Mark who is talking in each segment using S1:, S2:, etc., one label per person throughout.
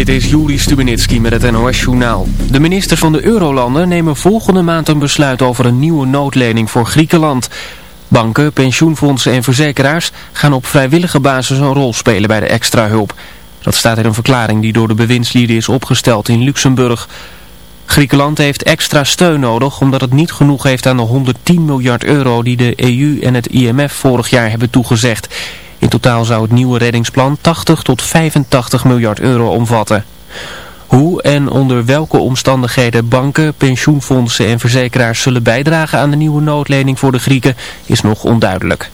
S1: Dit is Juri Stubenitski met het NOS-journaal. De ministers van de Eurolanden nemen volgende maand een besluit over een nieuwe noodlening voor Griekenland. Banken, pensioenfondsen en verzekeraars gaan op vrijwillige basis een rol spelen bij de extra hulp. Dat staat in een verklaring die door de bewindslieden is opgesteld in Luxemburg. Griekenland heeft extra steun nodig omdat het niet genoeg heeft aan de 110 miljard euro die de EU en het IMF vorig jaar hebben toegezegd. In totaal zou het nieuwe reddingsplan 80 tot 85 miljard euro omvatten. Hoe en onder welke omstandigheden banken, pensioenfondsen en verzekeraars zullen bijdragen aan de nieuwe noodlening voor de Grieken is nog onduidelijk.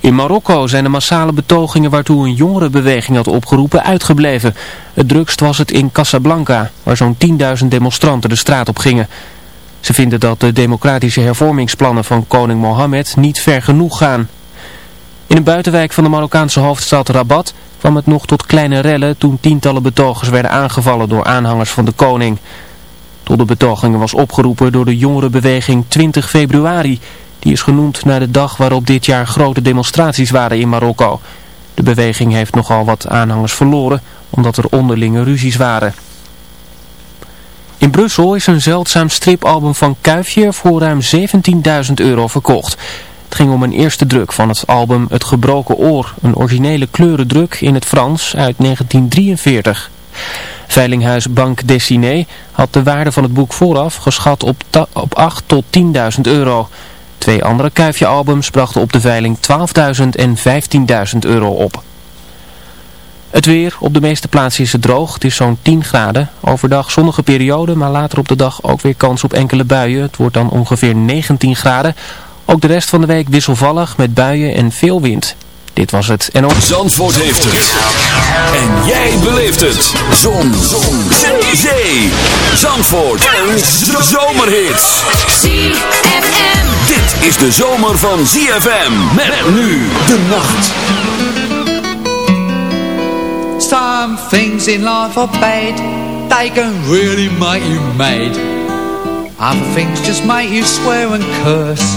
S1: In Marokko zijn de massale betogingen waartoe een jongerenbeweging had opgeroepen uitgebleven. Het drukst was het in Casablanca, waar zo'n 10.000 demonstranten de straat op gingen. Ze vinden dat de democratische hervormingsplannen van koning Mohammed niet ver genoeg gaan. In een buitenwijk van de Marokkaanse hoofdstad Rabat kwam het nog tot kleine rellen toen tientallen betogers werden aangevallen door aanhangers van de koning. Tot de betogingen was opgeroepen door de jongerenbeweging 20 februari. Die is genoemd naar de dag waarop dit jaar grote demonstraties waren in Marokko. De beweging heeft nogal wat aanhangers verloren omdat er onderlinge ruzies waren. In Brussel is een zeldzaam stripalbum van Kuifje voor ruim 17.000 euro verkocht. Het ging om een eerste druk van het album Het Gebroken Oor, een originele kleurendruk in het Frans uit 1943. Veilinghuis Bank Dessiné had de waarde van het boek vooraf geschat op, op 8 tot 10.000 euro. Twee andere Kuifje-albums brachten op de veiling 12.000 en 15.000 euro op. Het weer, op de meeste plaatsen is het droog, het is zo'n 10 graden. Overdag zonnige periode, maar later op de dag ook weer kans op enkele buien. Het wordt dan ongeveer 19 graden. Ook de rest van de week wisselvallig met buien en veel wind. Dit was het en ook...
S2: Zandvoort heeft het. En jij beleeft het. Zon. Zon. Zee. Zee. Zandvoort. Een zomerhit.
S3: ZFM.
S2: Dit is de zomer van ZFM. Met nu de nacht.
S4: Some things in life are bad. They can really make you mad. Other things just make you swear and curse.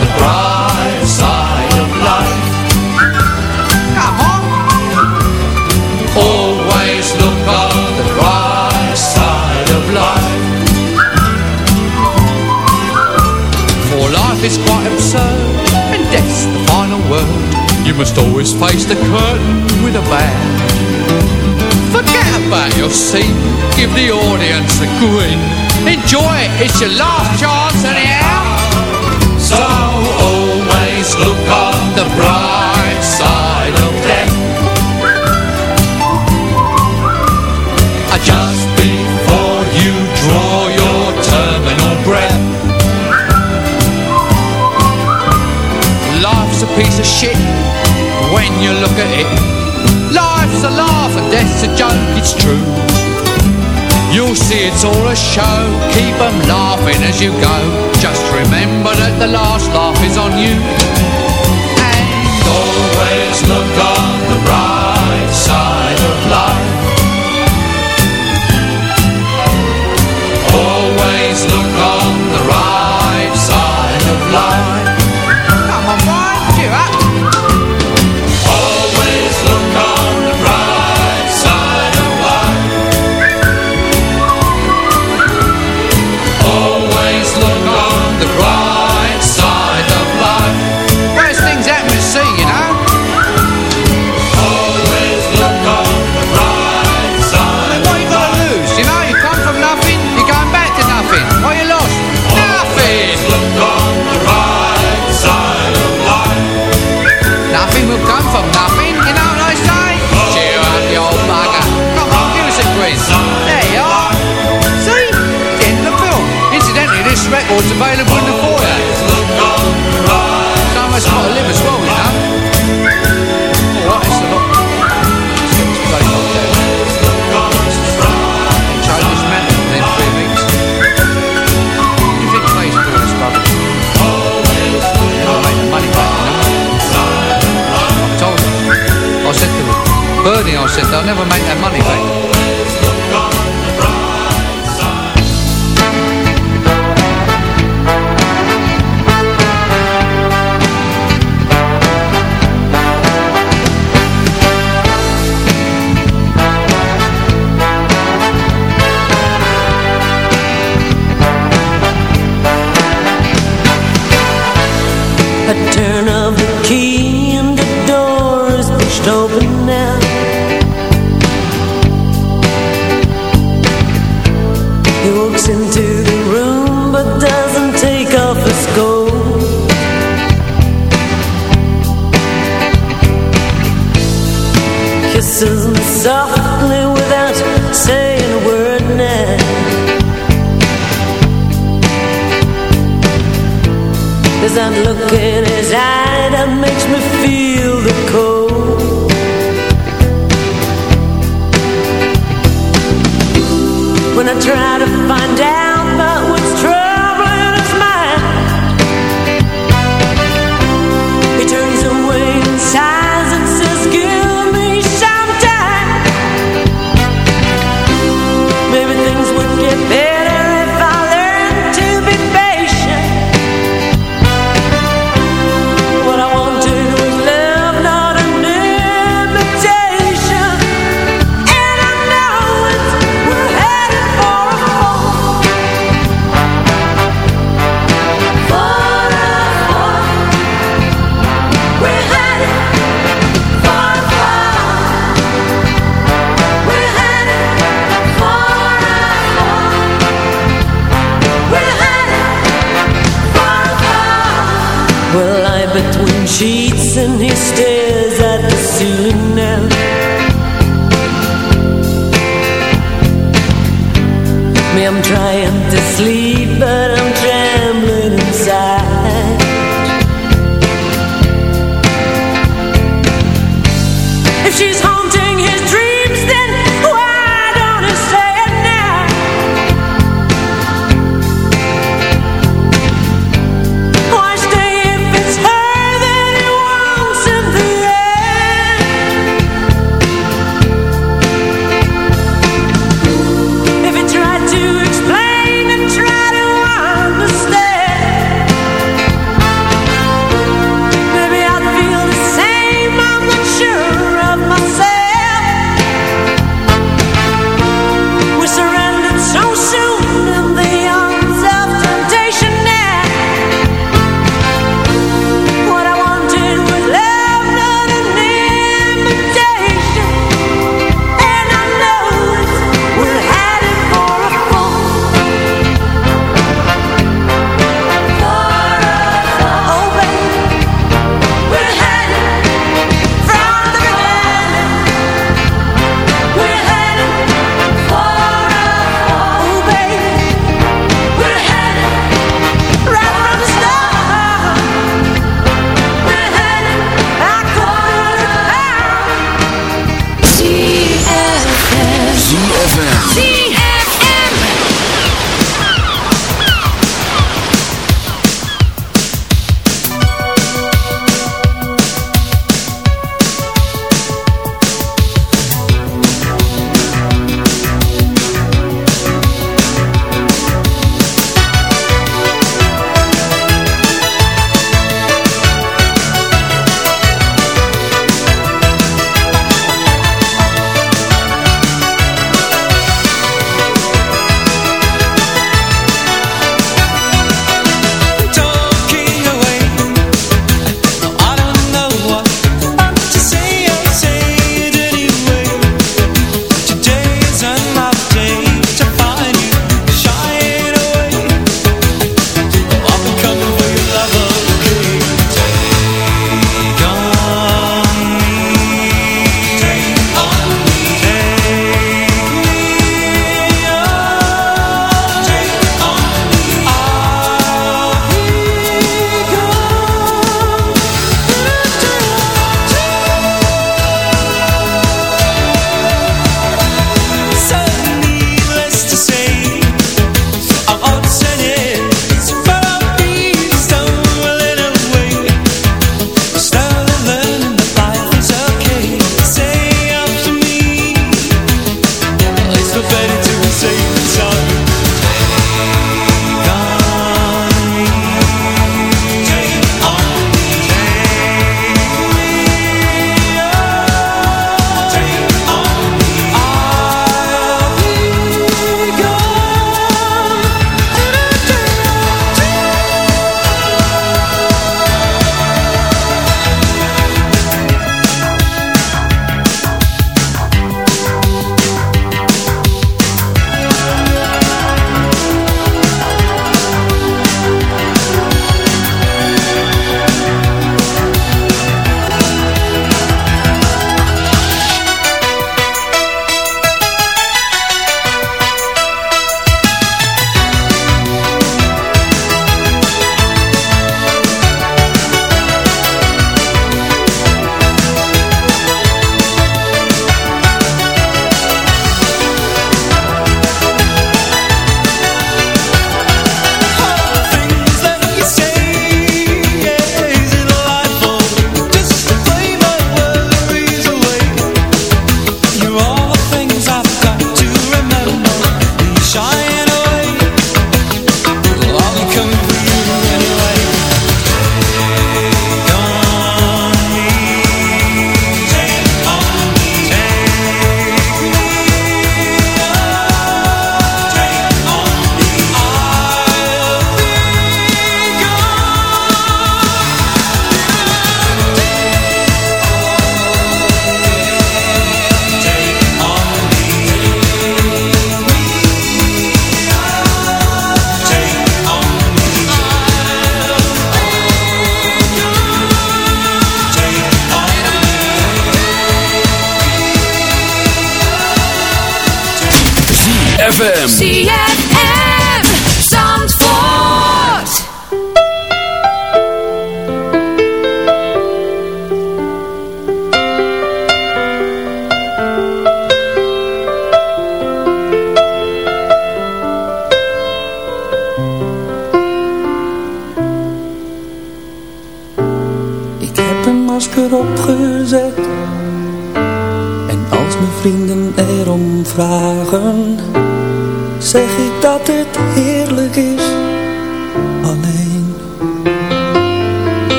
S4: absurd And death's the final word. You must always face the curtain with a bow. Forget about your seat. Give the audience a grin. Enjoy it, it's your last chance anyhow. So always look on the bright it's all a show, keep 'em laughing as you go. Just remember that the last laugh is on you. And always look on the bright side of life. Always look on the right side of life.
S5: available in the foyer. Somewhere's got to live as well, you know. Alright, it's a lot. It's great. Change his three weeks. You think for this rubbish? Gotta make the money back, you know. Told him. I said to him, Bernie, I said, they'll never make that money back.
S6: trying to sleep.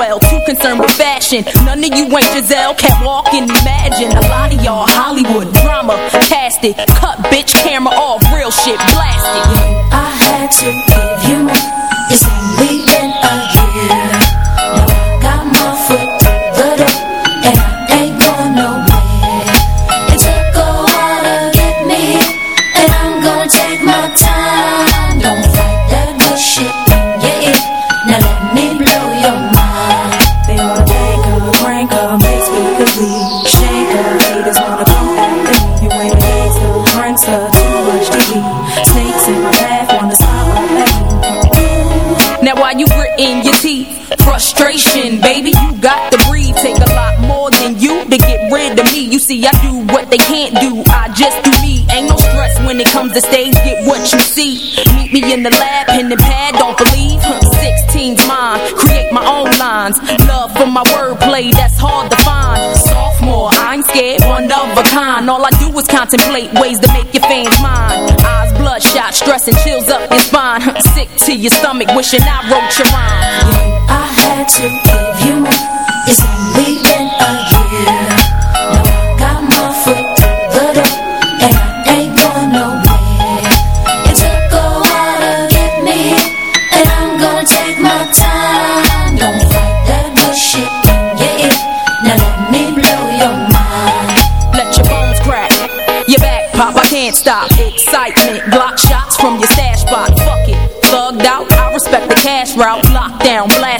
S7: well, too concerned with fashion. None of you ain't Giselle, can't walk and imagine. A lot of y'all Hollywood drama, cast it. Cut bitch camera off,
S8: a
S7: kind. All I do is contemplate ways to make your fans mine. Eyes bloodshot, stress and chills up your spine. Sick to your stomach, wishing I wrote your rhyme.
S3: I had to give you more. It's only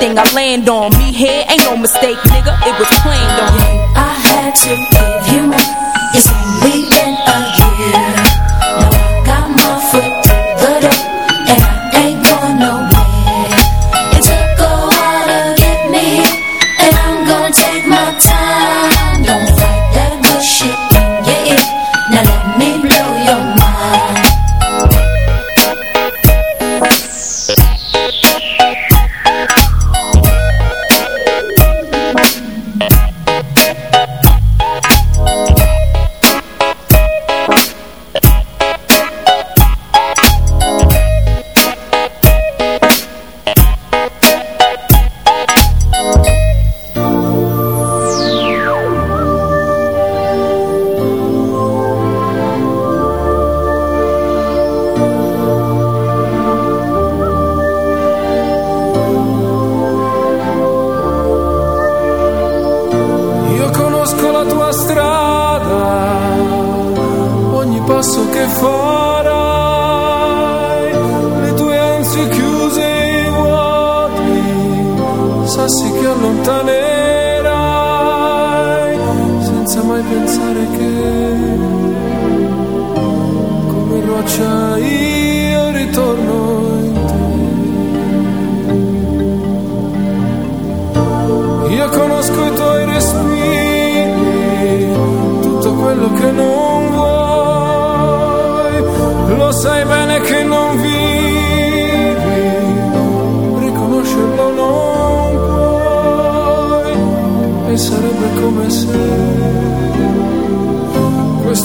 S7: anything I land on. Me here ain't no mistake,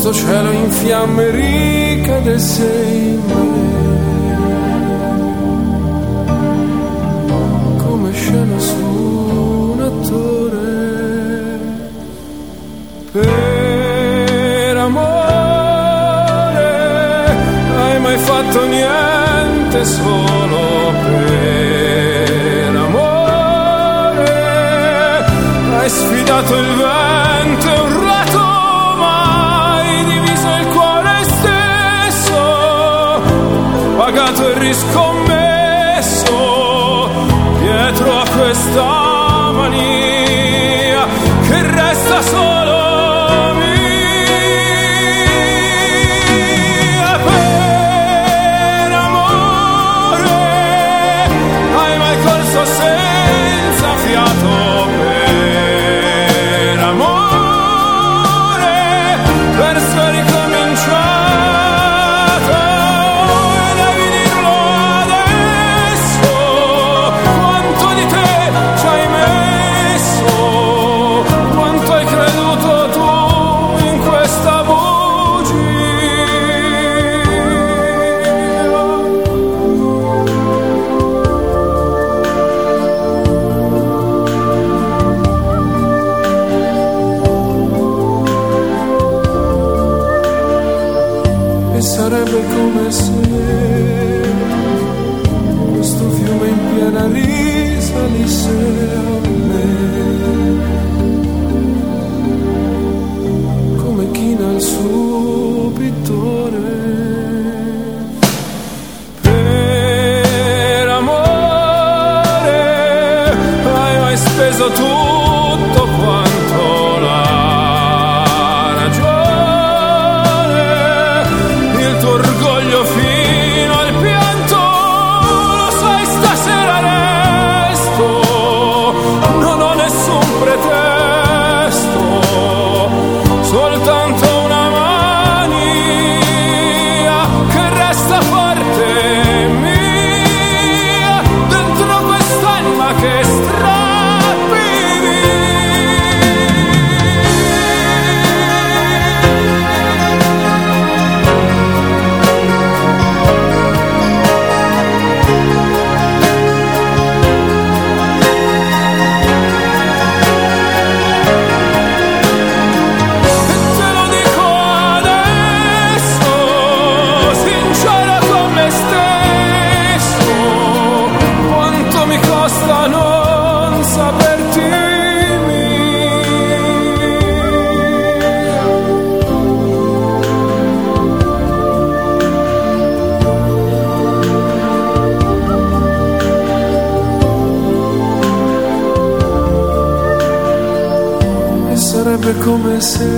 S9: questo cielo in fiamme ricadesse in me come scena su un attore. Per amore hai mai fatto niente solo per amore? Hai sfidato il vento riscommesso dietro a questa mania les tutto de sarebbe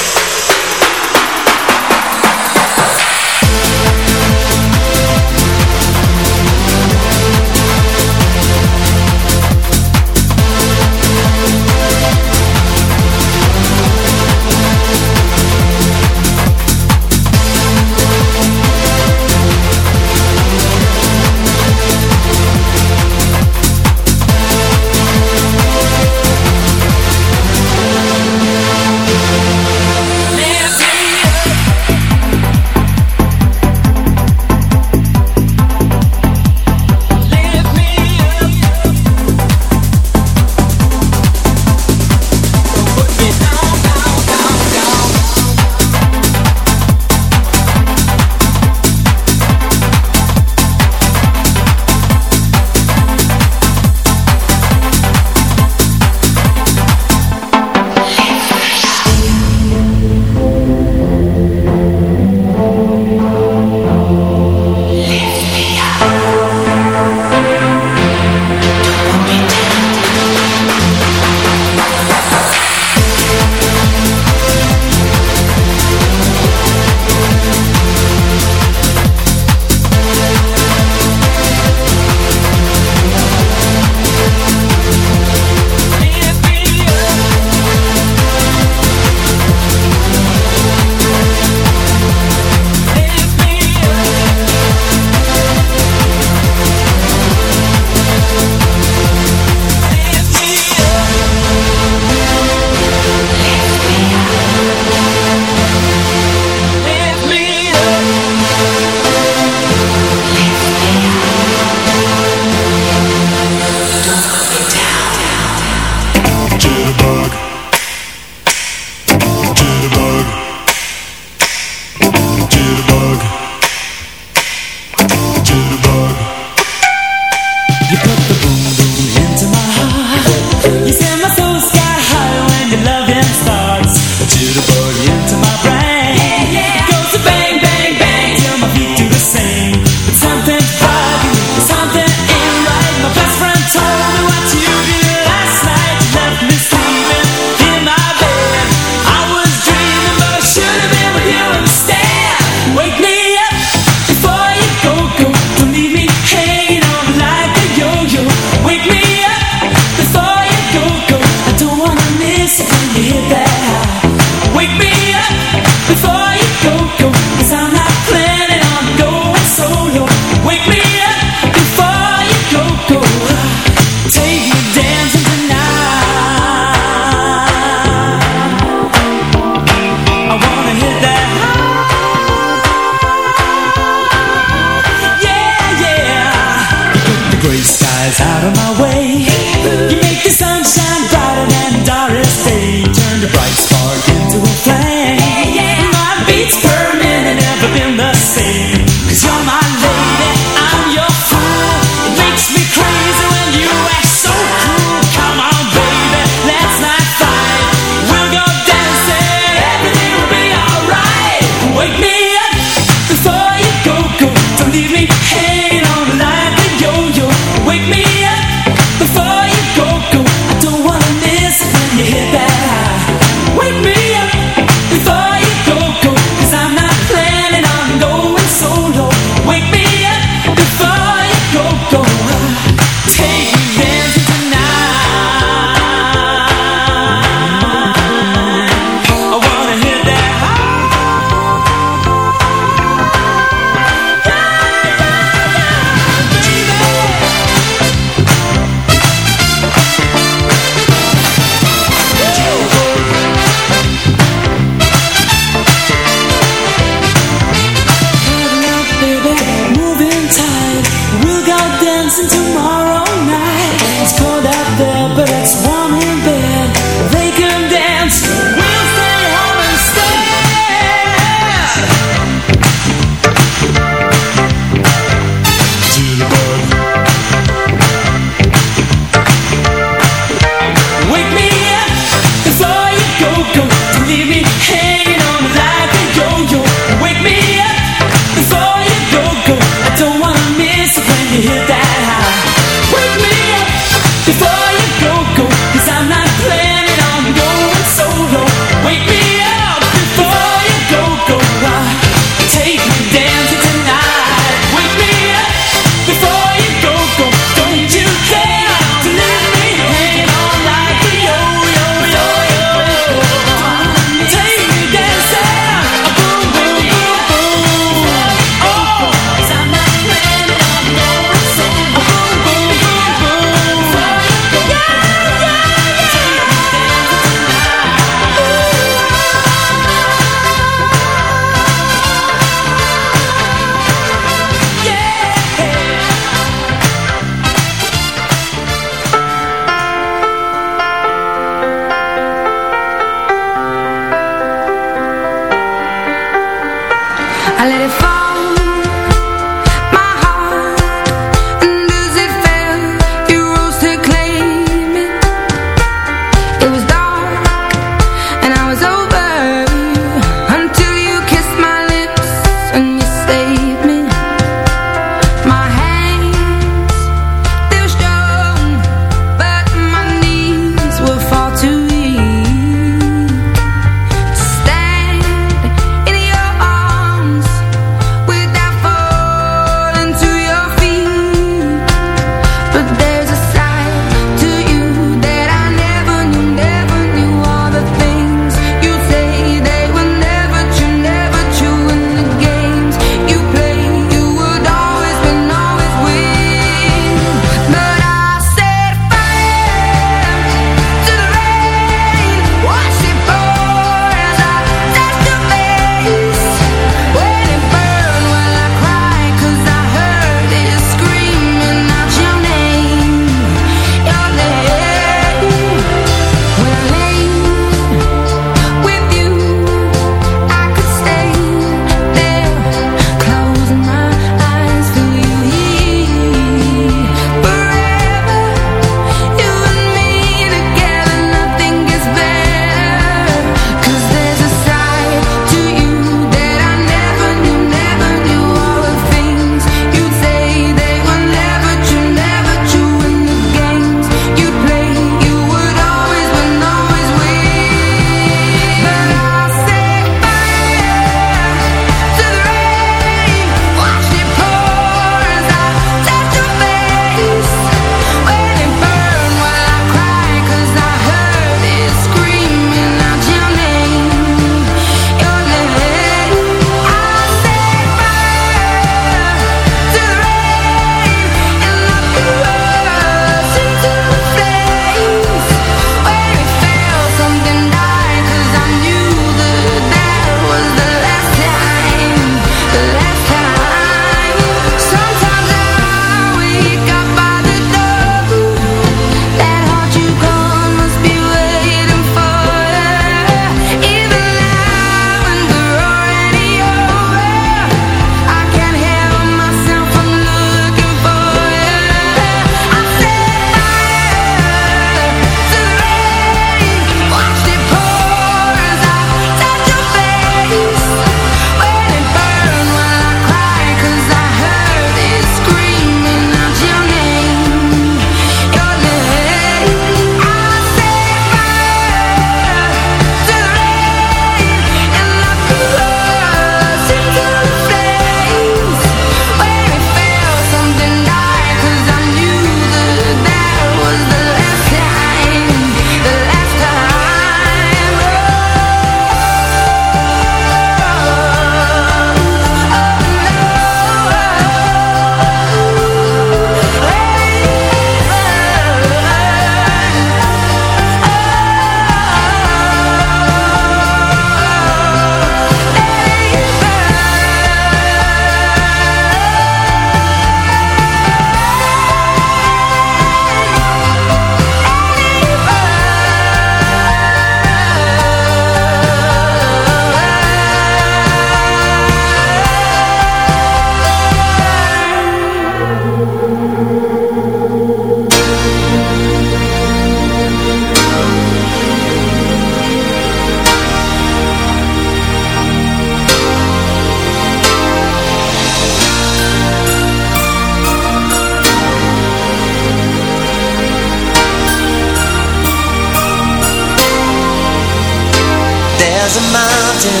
S10: There's a mountain,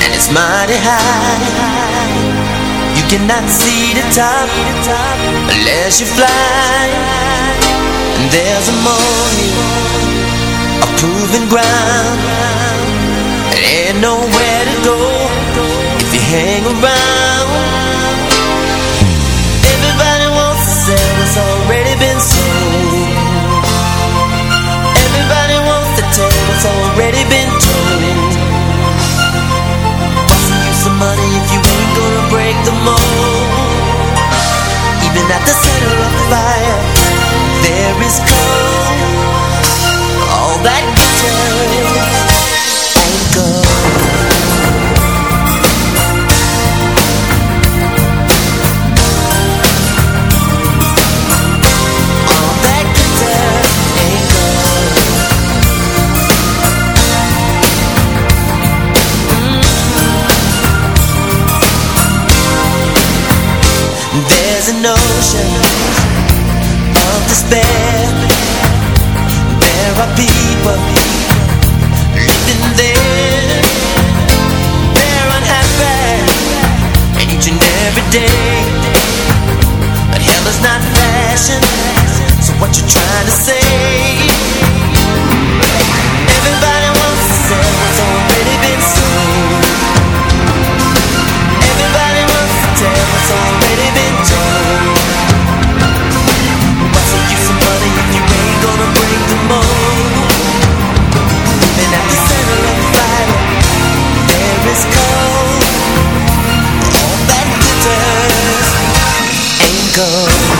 S10: and it's mighty high. You cannot see the top unless you fly. And there's a molehill, a proven ground. There ain't nowhere to go if you hang around. Everybody wants to sell what's already been sold. Everybody wants to take what's already been even at the center of that glitter. instead There. Are people living there. They're unhappy each and every day. But hell is not fashion So what you trying to say? go.